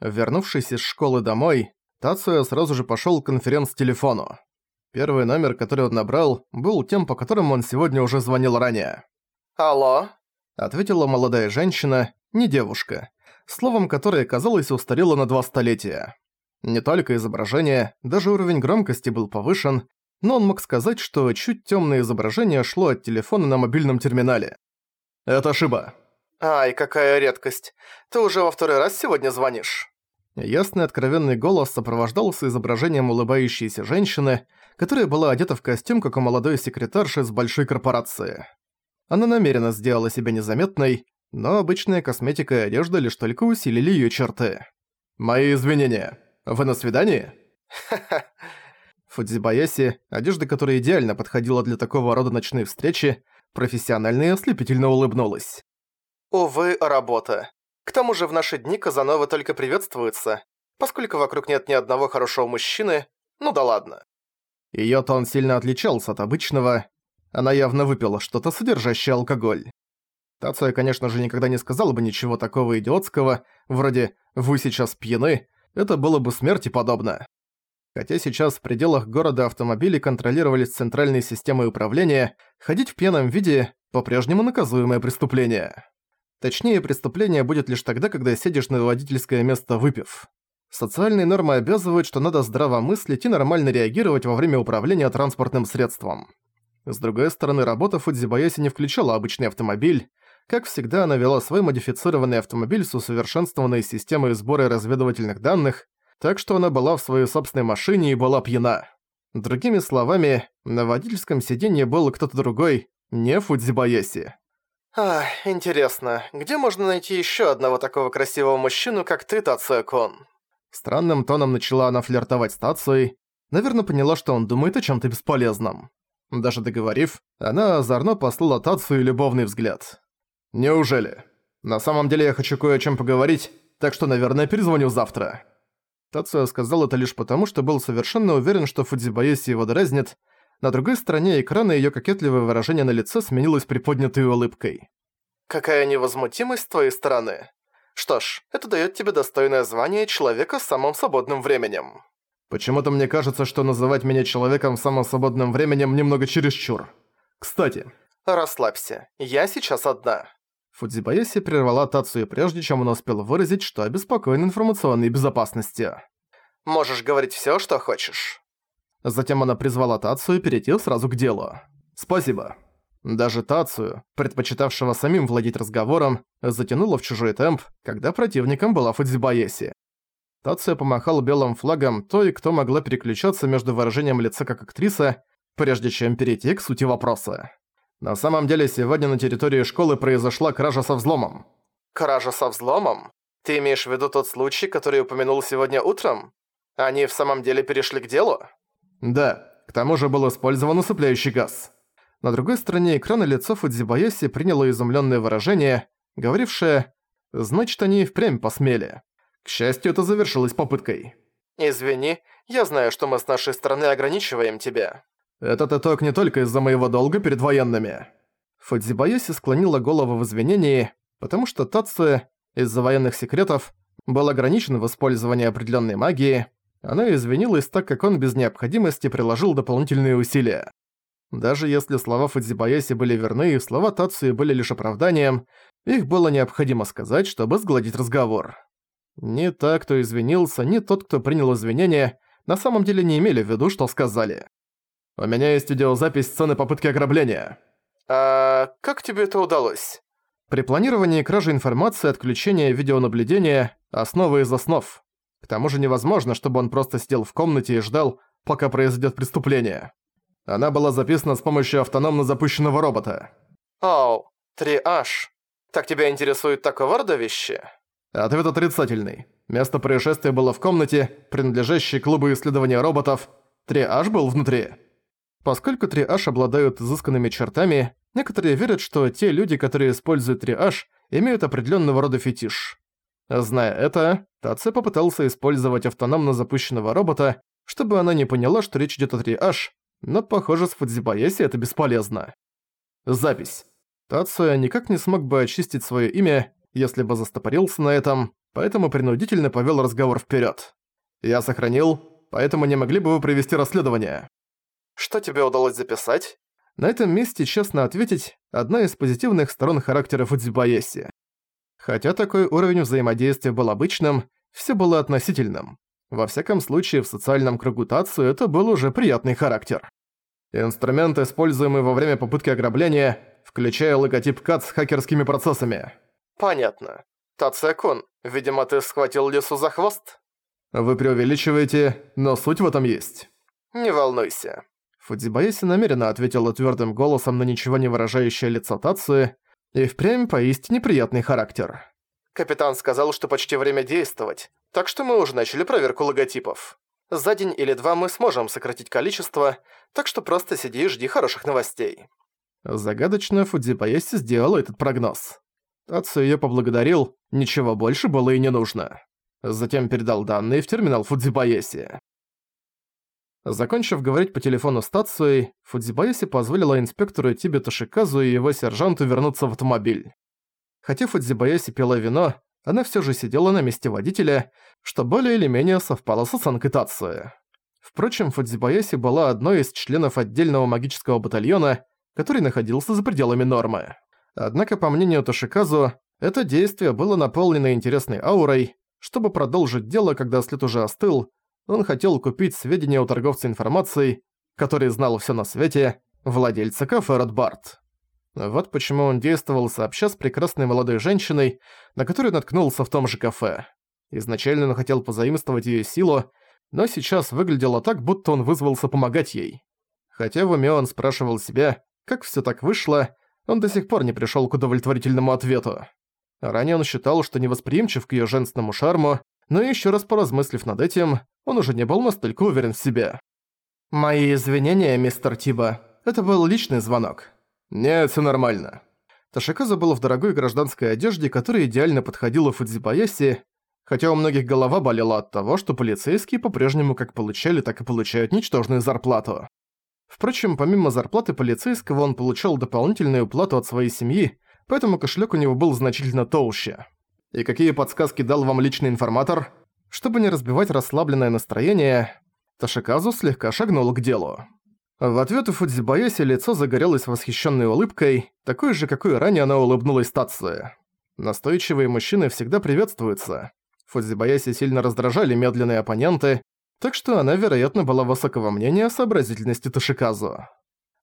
Вернувшись из школы домой, Тацуя сразу же пошёл к конференц-телефону. Первый номер, который он набрал, был тем, по которому он сегодня уже звонил ранее. «Алло?» – ответила молодая женщина, не девушка, словом которое, казалось, устарело на два столетия. Не только изображение, даже уровень громкости был повышен, но он мог сказать, что чуть тёмное изображение шло от телефона на мобильном терминале. «Это Шиба». «Ай, какая редкость. Ты уже во второй раз сегодня звонишь?» Ясный откровенный голос сопровождался изображением улыбающейся женщины, которая была одета в костюм, как у молодой секретарши с большой корпорации. Она намеренно сделала себя незаметной, но обычная косметика и одежда лишь только усилили её черты. «Мои извинения. Вы на свидании?» Ха-ха. Фудзибаяси, одежда которой идеально подходила для такого рода ночной встречи, профессионально и ослепительно улыбнулась. Увы, работа. К тому же в наши дни Казановы только приветствуются, поскольку вокруг нет ни одного хорошего мужчины, ну да ладно. Её тон сильно отличался от обычного, она явно выпила что-то, содержащее алкоголь. Тацуя, конечно же, никогда не сказала бы ничего такого идиотского, вроде «вы сейчас пьяны», это было бы смерти подобно. Хотя сейчас в пределах города автомобили контролировались центральной системой управления, ходить в пьяном виде – по-прежнему наказуемое преступление. Точнее, преступление будет лишь тогда, когда сидишь на водительское место выпив. Социальные нормы обязывают, что надо здраво мыслить и нормально реагировать во время управления транспортным средством. С другой стороны, работа Фудзибаяси не включала обычный автомобиль. Как всегда, она вела свой модифицированный автомобиль с усовершенствованной системой сбора разведывательных данных, так что она была в своей собственной машине и была пьяна. Другими словами, на водительском сиденье был кто-то другой, не Фудзибаяси. Ах, интересно, где можно найти ещё одного такого красивого мужчину, как ты, Тацуя-кун? Странным тоном начала она флиртовать с Тацуей. Наверное, поняла, что он думает о чём-то бесполезном. Даже договорив, она озорно послала Тацию любовный взгляд. «Неужели? На самом деле я хочу кое о чём поговорить, так что, наверное, перезвоню завтра». Тацуя сказал это лишь потому, что был совершенно уверен, что Фудзибаеси его дразнит, на другой стороне экрана её кокетливое выражение на лице сменилось приподнятой улыбкой. Какая невозмутимость с твоей стороны. Что ж, это даёт тебе достойное звание человека с самым свободным временем. Почему-то мне кажется, что называть меня человеком с самым свободным временем немного чересчур. Кстати. Расслабься, я сейчас одна. Фудзибаеси прервала Тацию прежде, чем он успел выразить, что обеспокоен информационной безопасностью. Можешь говорить всё, что хочешь. Затем она призвала Тацию перейти сразу к делу. «Спасибо». Даже Тацию, предпочитавшего самим владеть разговором, затянула в чужой темп, когда противником была Фудзибаеси. Тация помахал белым флагом той, кто могла переключаться между выражением лица как актриса, прежде чем перейти к сути вопроса. На самом деле, сегодня на территории школы произошла кража со взломом. Кража со взломом? Ты имеешь в виду тот случай, который упомянул сегодня утром? Они в самом деле перешли к делу? Да, к тому же был использован усыпляющий газ. На другой стороне экрана лицо Фудзибаяси приняло изумлённое выражение, говорившее «Значит, они и впрямь посмели». К счастью, это завершилось попыткой. «Извини, я знаю, что мы с нашей стороны ограничиваем тебя». «Этот итог не только из-за моего долга перед военными». Фудзибаяси склонила голову в извинении, потому что Тацуэ, из-за военных секретов, был ограничен в использовании определенной магии, она извинилась так, как он без необходимости приложил дополнительные усилия. Даже если слова Фудзибаяси были верны и слова Тацуи были лишь оправданием, их было необходимо сказать, чтобы сгладить разговор. Ни та, кто извинился, ни тот, кто принял извинения, на самом деле не имели в виду, что сказали. «У меня есть видеозапись сцены попытки ограбления». «А как тебе это удалось?» При планировании кражи информации отключения видеонаблюдения – основа из основ. Тому же невозможно, чтобы он просто сидел в комнате и ждал, пока произойдет преступление. Она была записана с помощью автономно запущенного робота. Оу, 3H. Так тебя интересуют такого рода вещи? Ответ отрицательный. Место происшествия было в комнате, принадлежащей клубу исследования роботов. 3H был внутри. Поскольку 3H обладают изысканными чертами, некоторые верят, что те люди, которые используют 3H, имеют определенного рода фетиш. Зная это, Таце попытался использовать автономно запущенного робота, чтобы она не поняла, что речь идет о 3H, но, похоже, с Фудзибаеси это бесполезно. Запись. Тацуя никак не смог бы очистить свое имя, если бы застопорился на этом. поэтому принудительно повел разговор вперед. «Я сохранил, поэтому не могли бы вы провести расследование?» «Что тебе удалось записать?» На этом месте, честно ответить, одна из позитивных сторон характера Фудзибаеси. Хотя такой уровень взаимодействия был обычным, все было относительным. Во всяком случае, в социальном кругу Тацу это был уже приятный характер. Инструмент, используемый во время попытки ограбления, включая логотип КАТ с хакерскими процессами. Понятно. Тацекун, видимо, ты схватил лису за хвост? Вы преувеличиваете, но суть в этом есть. Не волнуйся. Фудзибаеси намеренно ответила твердым голосом на ничего не выражающее лицо Тацуи, и впрямь поистине приятный характер. Капитан сказал, что почти время действовать, так что мы уже начали проверку логотипов. За день или два мы сможем сократить количество, так что просто сиди и жди хороших новостей». Загадочно Фудзипаеси сделал этот прогноз. Тацу её поблагодарил, ничего больше было и не нужно. Затем передал данные в терминал Фудзипаеси. Закончив говорить по телефону с Тацуей, Фудзибаеси позволила инспектору Тибе Тошиказу и его сержанту вернуться в автомобиль. Хотя Фудзибаеси пила вино, она всё же сидела на месте водителя, что более или менее совпало с оценкой. Впрочем, Фудзибаеси была одной из членов отдельного магического батальона, который находился за пределами нормы. Однако, по мнению Тошиказу, это действие было наполнено интересной аурой. Чтобы продолжить дело, когда след уже остыл, он хотел купить сведения у торговца информацией, который знал всё на свете, владельца кафе «Ротбарт». Вот почему он действовал сообща с прекрасной молодой женщиной, на которую наткнулся в том же кафе. Изначально он хотел позаимствовать её силу, но сейчас выглядело так, будто он вызвался помогать ей. Хотя в уме он спрашивал себя, как всё так вышло, он до сих пор не пришёл к удовлетворительному ответу. Ранее он считал, что невосприимчив к её женственному шарму, но ещё раз поразмыслив над этим, он уже не был настолько уверен в себе. «Мои извинения, мистер Тиба. Это был личный звонок. «Нет, всё нормально». Ташиказа был в дорогой гражданской одежде, которая идеально подходила Фудзибаяси, хотя у многих голова болела от того, что полицейские по-прежнему как получали, так и получают ничтожную зарплату. Впрочем, помимо зарплаты полицейского он получал дополнительную плату от своей семьи, поэтому кошелек у него был значительно толще. И какие подсказки дал вам личный информатор? Чтобы не разбивать расслабленное настроение, Ташиказу слегка шагнул к делу. В ответ у Фудзибаяси лицо загорелось восхищенной улыбкой, такой же, какой ранее она улыбнулась Тацуе. Настойчивые мужчины всегда приветствуются. Фудзибаяси сильно раздражали медленные оппоненты, так что она, вероятно, была высокого мнения о сообразительности Ташиказу.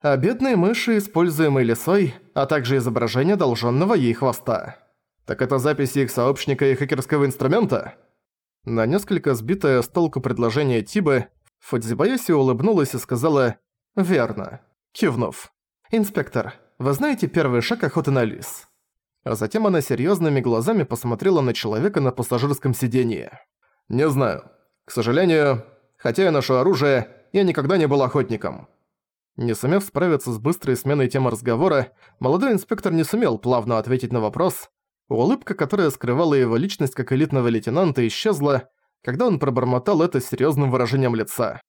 А бедные мыши, используемые лисой, а также изображение долженного ей хвоста. Так это записи их сообщника и хакерского инструмента? На несколько сбитое с толку предложение Тибы, Фудзибаяси улыбнулась и сказала «Верно», кивнув. «Инспектор, вы знаете первый шаг охоты на лис?» А затем она серьёзными глазами посмотрела на человека на пассажирском сиденье. «Не знаю. К сожалению, хотя я ношу оружие, я никогда не был охотником». Не сумев справиться с быстрой сменой темы разговора, молодой инспектор не сумел плавно ответить на вопрос. Улыбка, которая скрывала его личность как элитного лейтенанта, исчезла, когда он пробормотал это с серьёзным выражением лица.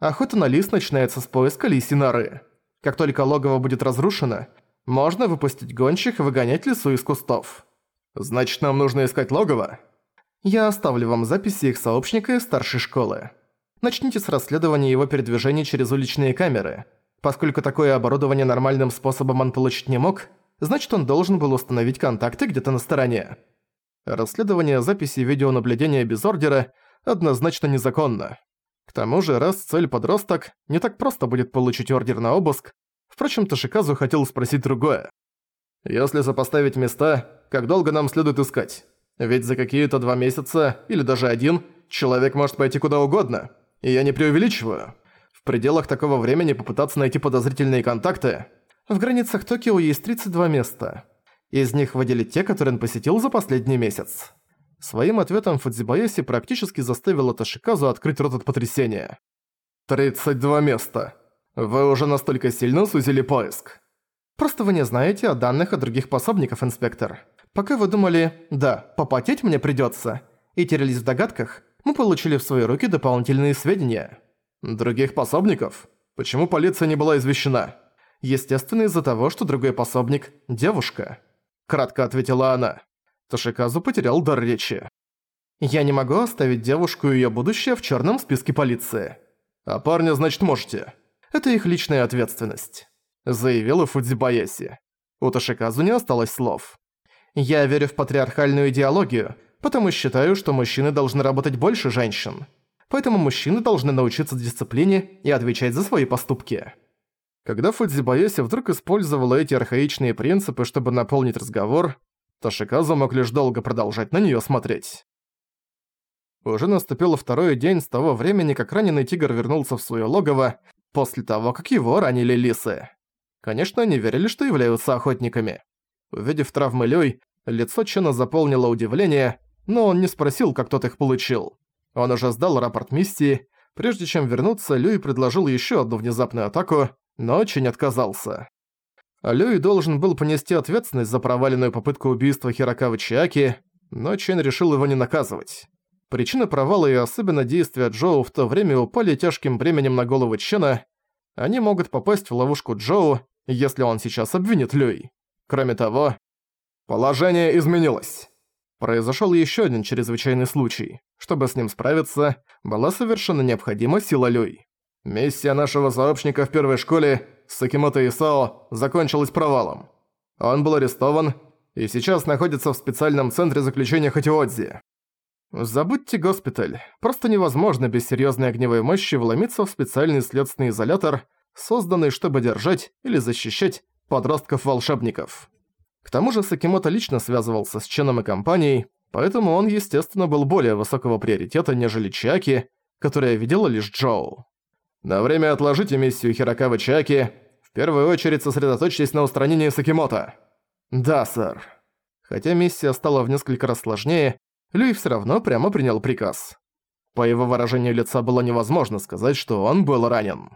Охота на лис начинается с поиска лисьей норы. Как только логово будет разрушено, можно выпустить гонщик и выгонять лису из кустов. Значит, нам нужно искать логово? Я оставлю вам записи их сообщника из старшей школы. Начните с расследования его передвижений через уличные камеры. Поскольку такое оборудование нормальным способом он получить не мог, значит он должен был установить контакты где-то на стороне. Расследование записи видеонаблюдения без ордера однозначно незаконно. К тому же, раз цель подросток, не так просто будет получить ордер на обыск. Впрочем, Ташиказу хотел спросить другое. Если сопоставить места, как долго нам следует искать? Ведь за какие-то два месяца, или даже один, человек может пойти куда угодно. И я не преувеличиваю. В пределах такого времени попытаться найти подозрительные контакты... В границах Токио есть 32 места. Из них выделить те, которые он посетил за последний месяц. Своим ответом Фудзибаеси практически заставила Ташиказу открыть рот от потрясения. «32 места. Вы уже настолько сильно сузили поиск. Просто вы не знаете о данных от других пособников, инспектор. Пока вы думали, да, попотеть мне придётся, и терялись в догадках, мы получили в свои руки дополнительные сведения. Других пособников? Почему полиция не была извещена? Естественно, из-за того, что другой пособник – девушка. Кратко ответила она. Ташиказу потерял дар речи. Я не могу оставить девушку и её будущее в чёрном списке полиции. А парня, значит, можете. Это их личная ответственность», — заявила Фудзибаяси. У Тошиказу не осталось слов. «Я верю в патриархальную идеологию, потому считаю, что мужчины должны работать больше женщин. Поэтому мужчины должны научиться дисциплине и отвечать за свои поступки». Когда Фудзибаяси вдруг использовала эти архаичные принципы, чтобы наполнить разговор, Тошиказу мог лишь долго продолжать на неё смотреть. Уже наступил второй день с того времени, как раненый тигр вернулся в своё логово, после того, как его ранили лисы. Конечно, они верили, что являются охотниками. Увидев травмы Люй, лицо Чена заполнило удивление, но он не спросил, как тот их получил. Он уже сдал рапорт миссии. Прежде чем вернуться, Люй предложил ещё одну внезапную атаку, но Чен отказался. Люй должен был понести ответственность за проваленную попытку убийства Хирокавы Чиаки, но Чен решил его не наказывать. Причины провала и особенно действия Джоу в то время упали тяжким бременем на голову Чена. Они могут попасть в ловушку Джоу, если он сейчас обвинит Люй. Кроме того, положение изменилось. Произошел еще один чрезвычайный случай. Чтобы с ним справиться, была совершенно необходима сила Люй. Миссия нашего сообщника в первой школе, Сакимото Исао, закончилась провалом. Он был арестован и сейчас находится в специальном центре заключения Хатиодзи. Забудьте госпиталь. Просто невозможно без серьёзной огневой мощи вломиться в специальный следственный изолятор, созданный, чтобы держать или защищать подростков-волшебников. К тому же Сакимото лично связывался с Ченом и компанией, поэтому он, естественно, был более высокого приоритета, нежели Чаки, которая видела лишь Джоу. На время отложите миссию Хирокавы Чаки, в первую очередь сосредоточьтесь на устранении Сакимото. Да, сэр. Хотя миссия стала в несколько раз сложнее, Люй все равно прямо принял приказ. По его выражению лица было невозможно сказать, что он был ранен.